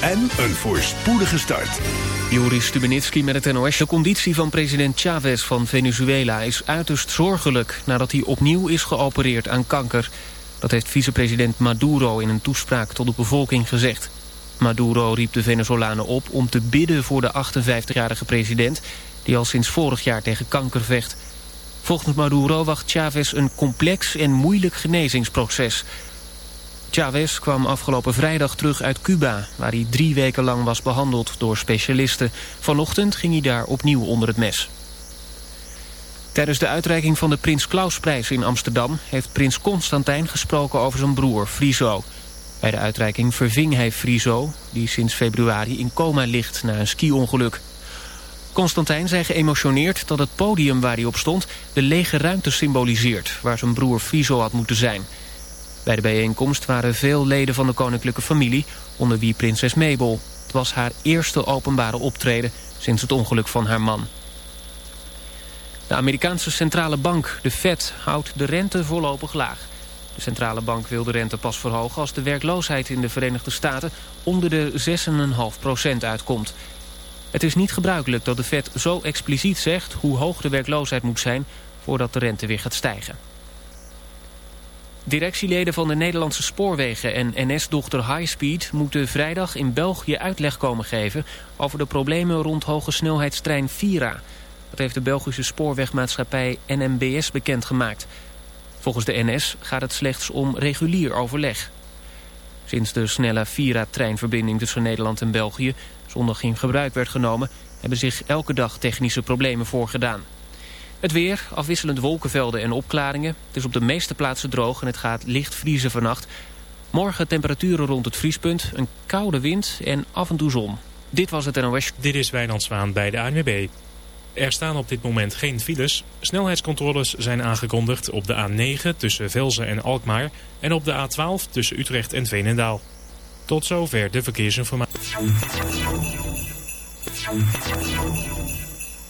en een voorspoedige start. Joris Stubenitski met het NOS. De conditie van president Chavez van Venezuela is uiterst zorgelijk... nadat hij opnieuw is geopereerd aan kanker. Dat heeft vicepresident Maduro in een toespraak tot de bevolking gezegd. Maduro riep de Venezolanen op om te bidden voor de 58-jarige president... die al sinds vorig jaar tegen kanker vecht. Volgens Maduro wacht Chavez een complex en moeilijk genezingsproces... Chavez kwam afgelopen vrijdag terug uit Cuba... waar hij drie weken lang was behandeld door specialisten. Vanochtend ging hij daar opnieuw onder het mes. Tijdens de uitreiking van de Prins Klausprijs in Amsterdam... heeft prins Constantijn gesproken over zijn broer Friso. Bij de uitreiking verving hij Friso... die sinds februari in coma ligt na een ski-ongeluk. Constantijn zei geëmotioneerd dat het podium waar hij op stond... de lege ruimte symboliseert... waar zijn broer Friso had moeten zijn... Bij de bijeenkomst waren veel leden van de koninklijke familie, onder wie prinses Mabel. Het was haar eerste openbare optreden sinds het ongeluk van haar man. De Amerikaanse centrale bank, de Fed, houdt de rente voorlopig laag. De centrale bank wil de rente pas verhogen als de werkloosheid in de Verenigde Staten onder de 6,5% uitkomt. Het is niet gebruikelijk dat de Fed zo expliciet zegt hoe hoog de werkloosheid moet zijn voordat de rente weer gaat stijgen. Directieleden van de Nederlandse spoorwegen en NS-dochter Highspeed moeten vrijdag in België uitleg komen geven over de problemen rond hoge snelheidstrein Vira. Dat heeft de Belgische spoorwegmaatschappij NMBS bekendgemaakt. Volgens de NS gaat het slechts om regulier overleg. Sinds de snelle Vira-treinverbinding tussen Nederland en België zondag in gebruik werd genomen... hebben zich elke dag technische problemen voorgedaan. Het weer, afwisselend wolkenvelden en opklaringen. Het is op de meeste plaatsen droog en het gaat licht vriezen vannacht. Morgen temperaturen rond het vriespunt, een koude wind en af en toe zon. Dit was het NOS. Dit is Wijnand Zwaan bij de ANWB. Er staan op dit moment geen files. Snelheidscontroles zijn aangekondigd op de A9 tussen Velzen en Alkmaar... en op de A12 tussen Utrecht en Veenendaal. Tot zover de verkeersinformatie.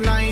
Wish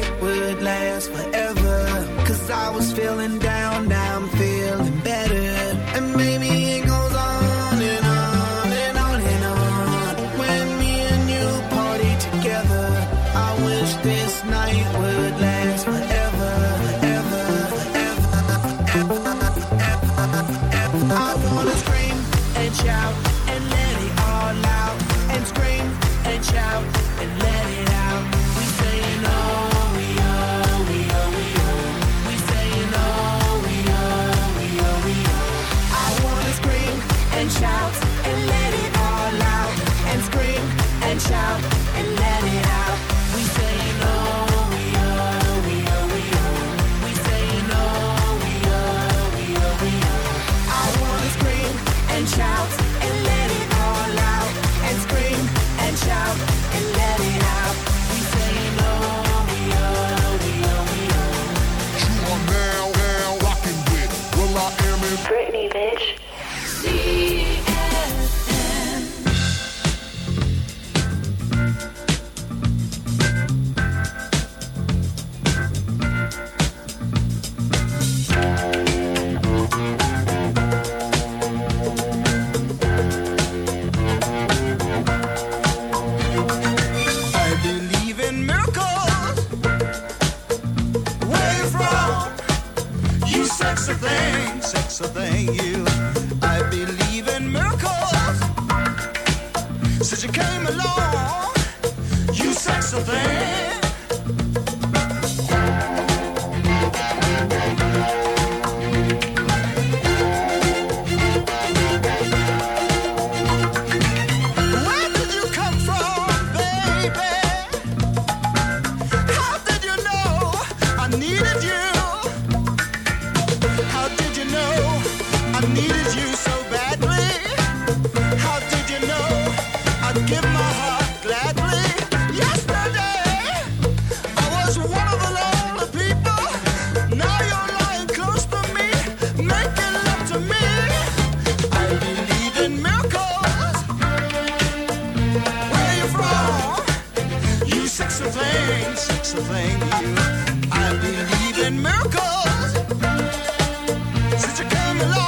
you came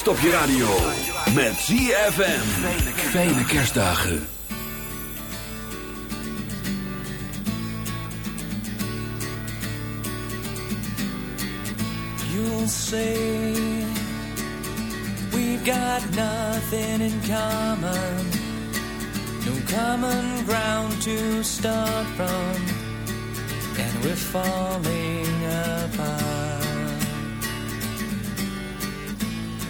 Stop je radio. Met ZFM. Fijne kerstdagen. You'll say we've got nothing in common. No common ground to start from. And we're falling apart.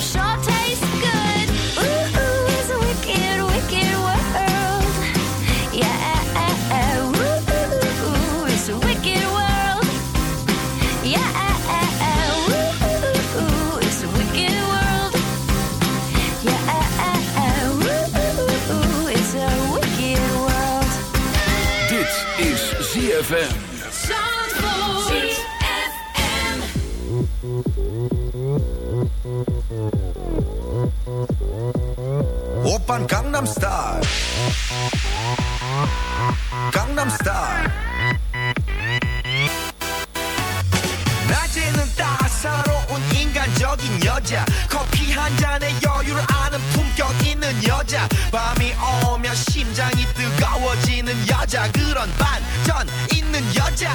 short 오빤 강남스타일. 강남스타일. 낮에는 따사로운 인간적인 여자. 커피 한 잔에 여유를 아는 품격 있는 여자. 밤이 오면 심장이 뜨거워지는 여자. 그런 반전 있는 여자.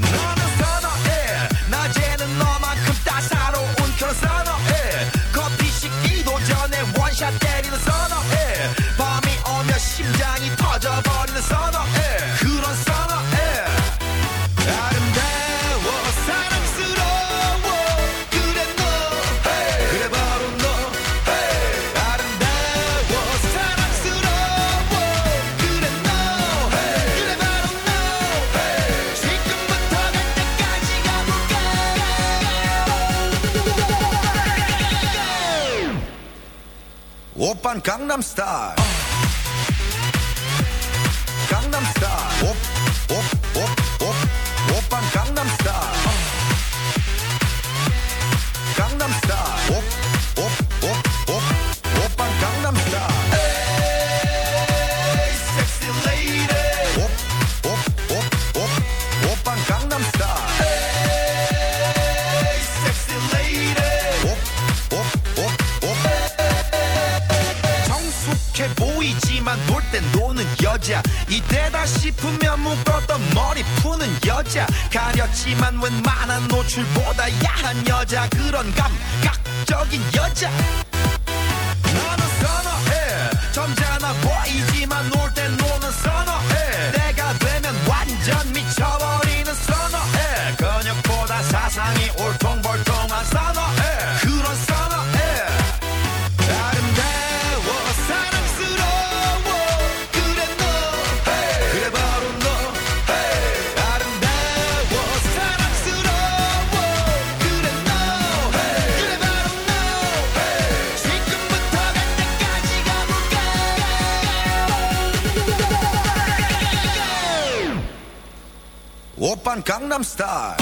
너는 선어해. 낮에는 너만큼 따사로운 그런 선어해. Gangnam Style. 그런 감각적인 여자. star.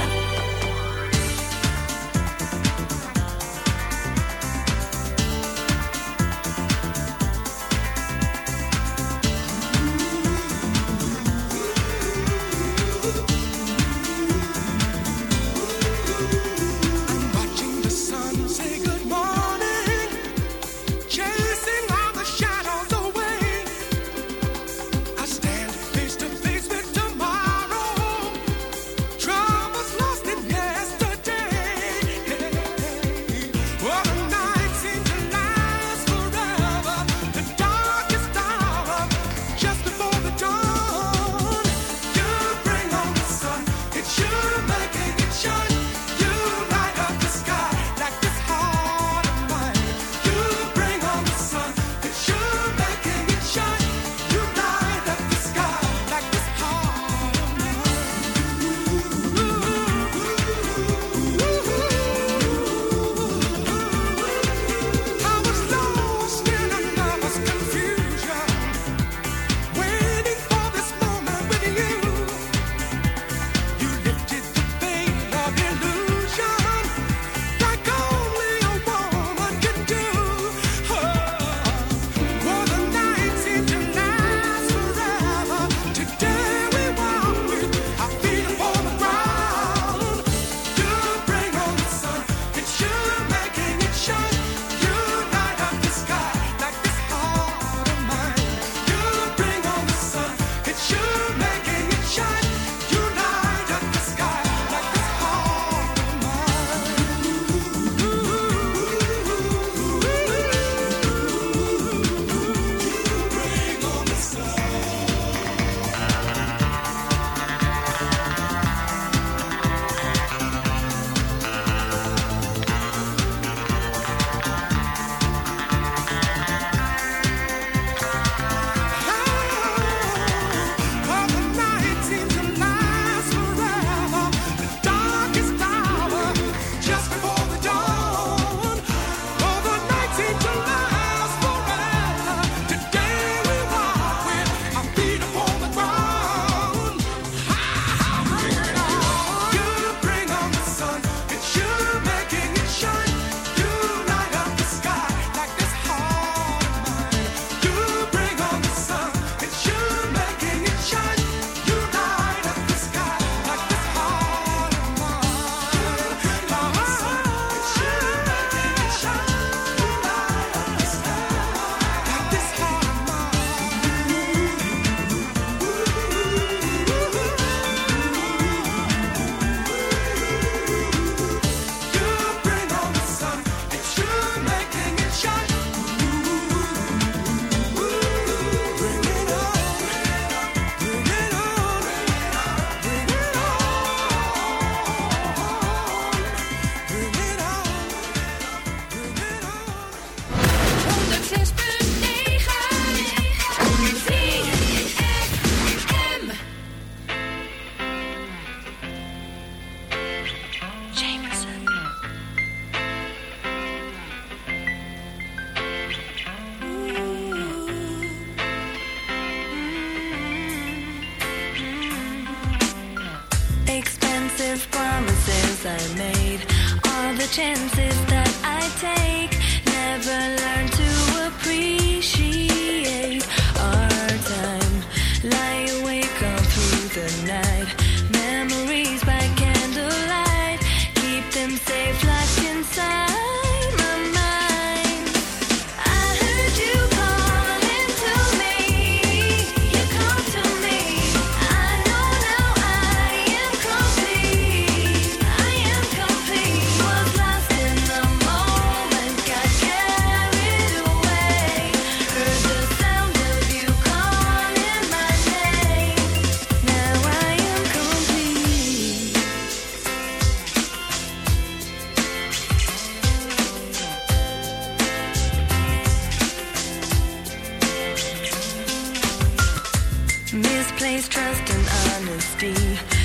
place trust and honesty.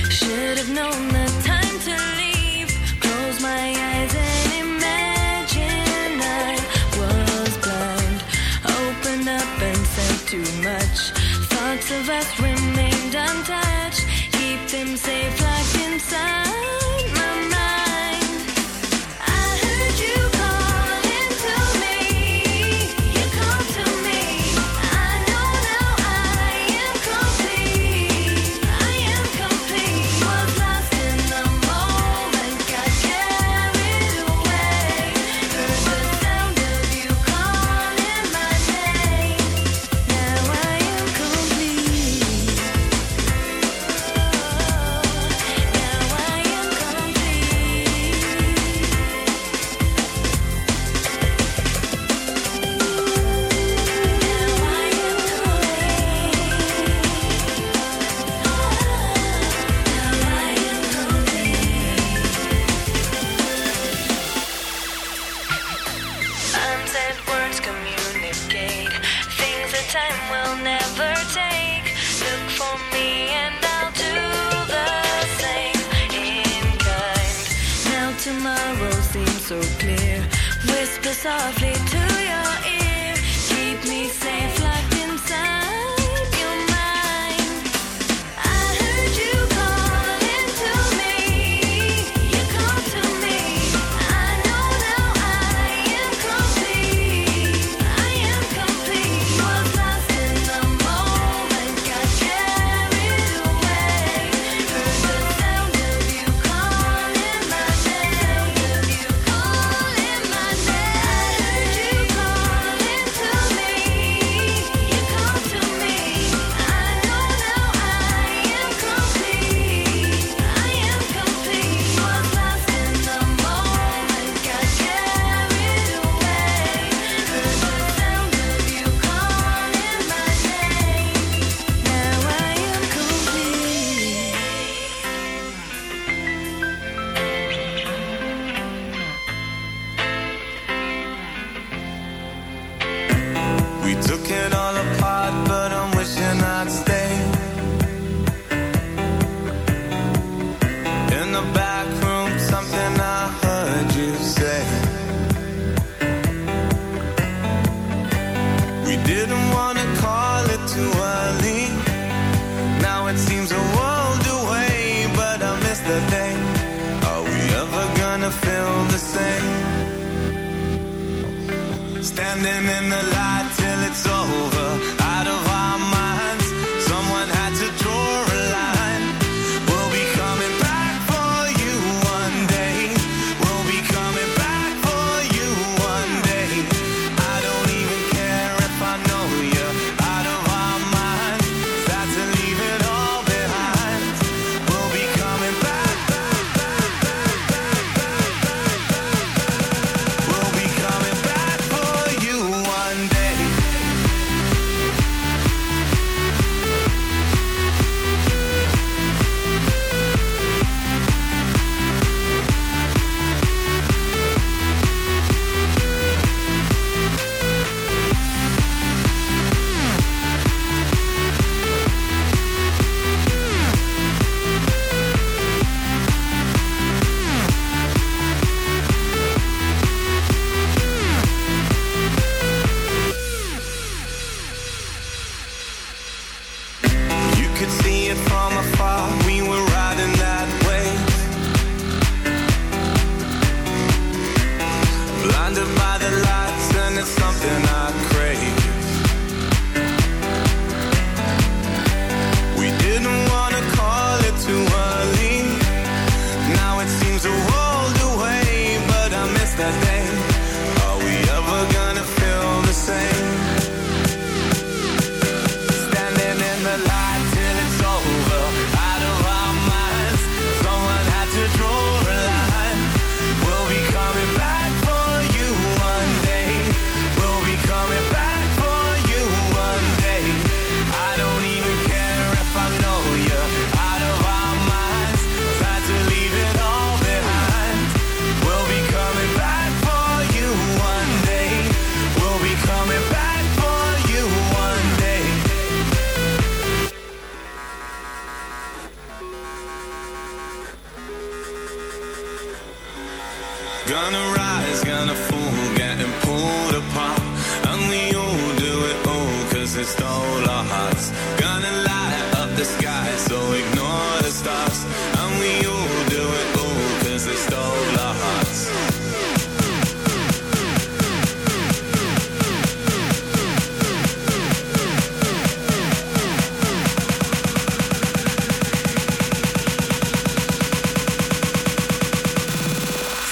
Should have known the time to leave. Close my eyes and imagine I was blind. Opened up and said too much. Thoughts of us remained untouched. Keep them safe locked inside.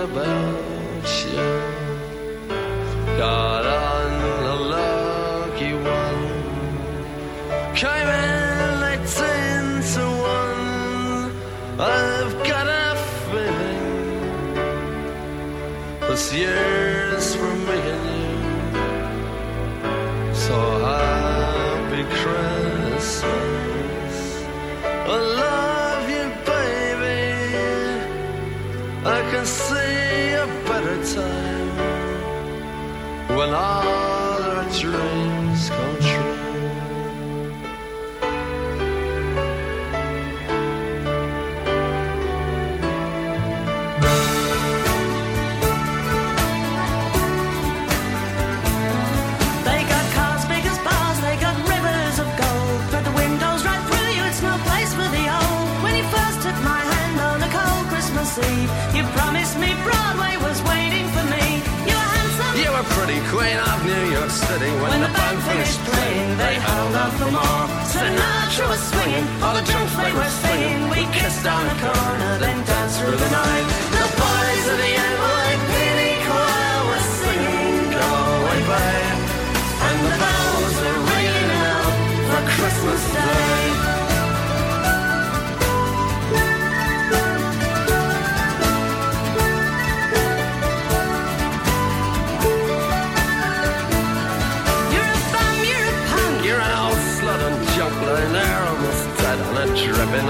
about you. Got on a lucky one. Came in eighteen to one. I've got a feeling this year. Love. For more, mall. Sinatra was swinging, all the junk they were singing. We kissed on the corner, then danced through the night.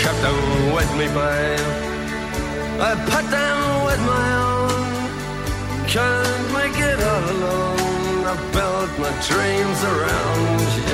chopped them with me babe. I put them with my own. Can't make it all alone. I built my dreams around you.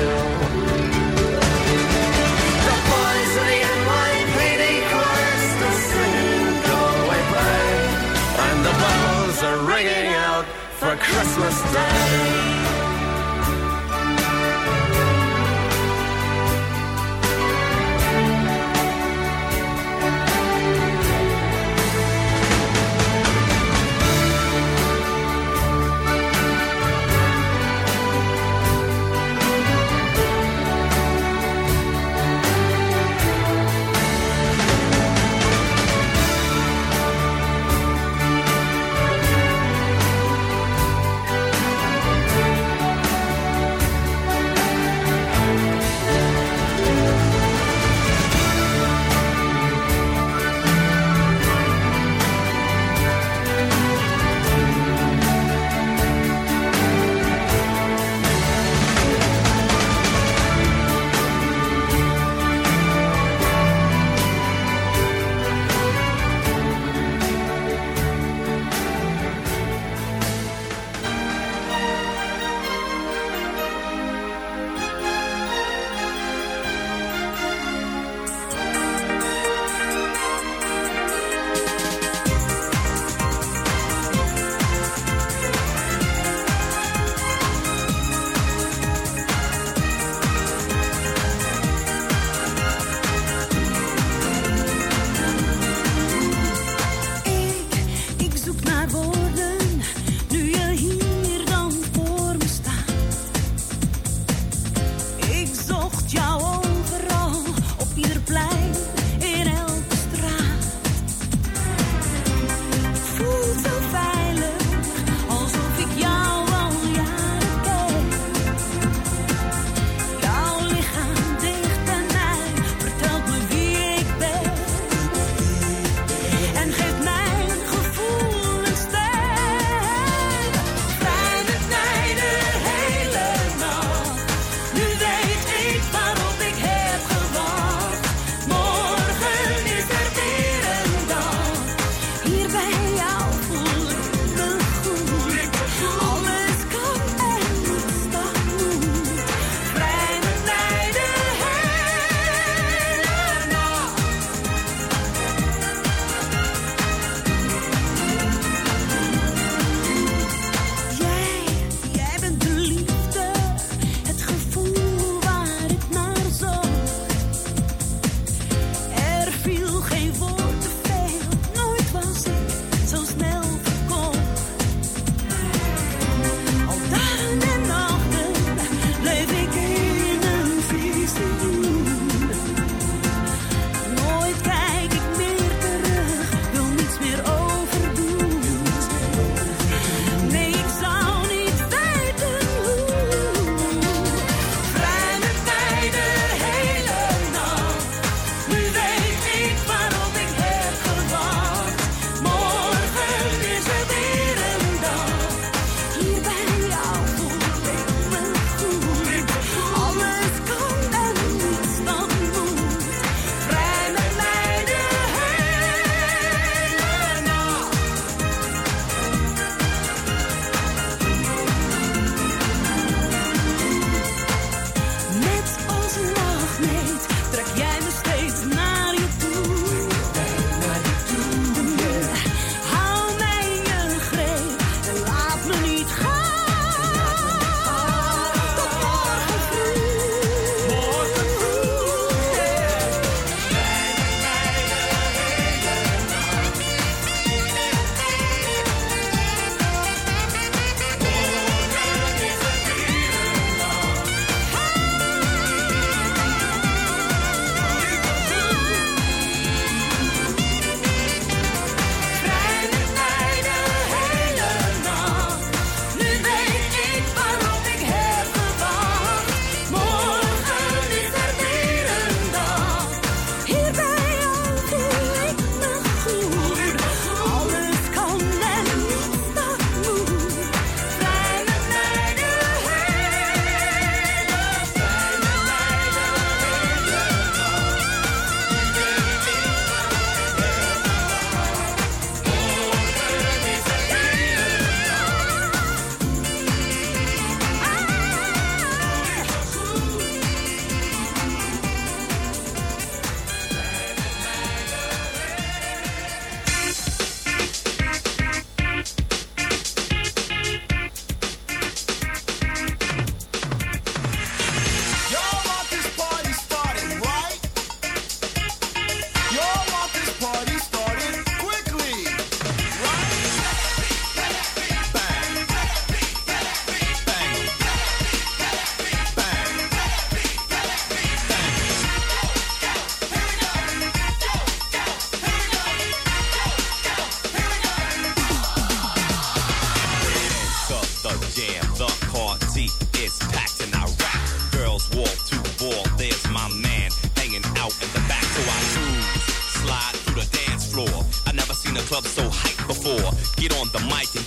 On the mic and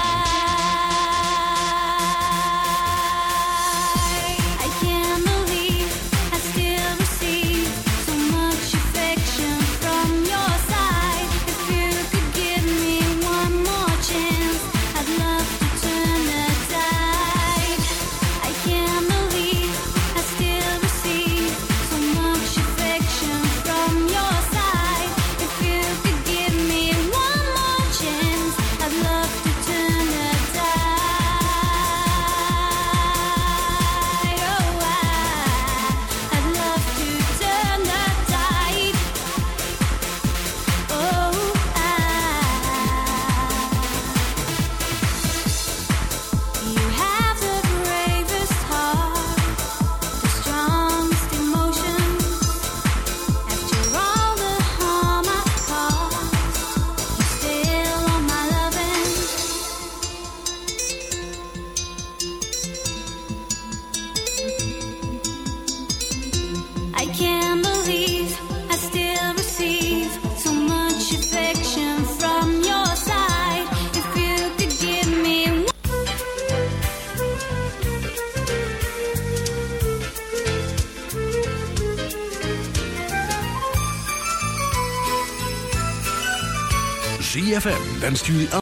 depuis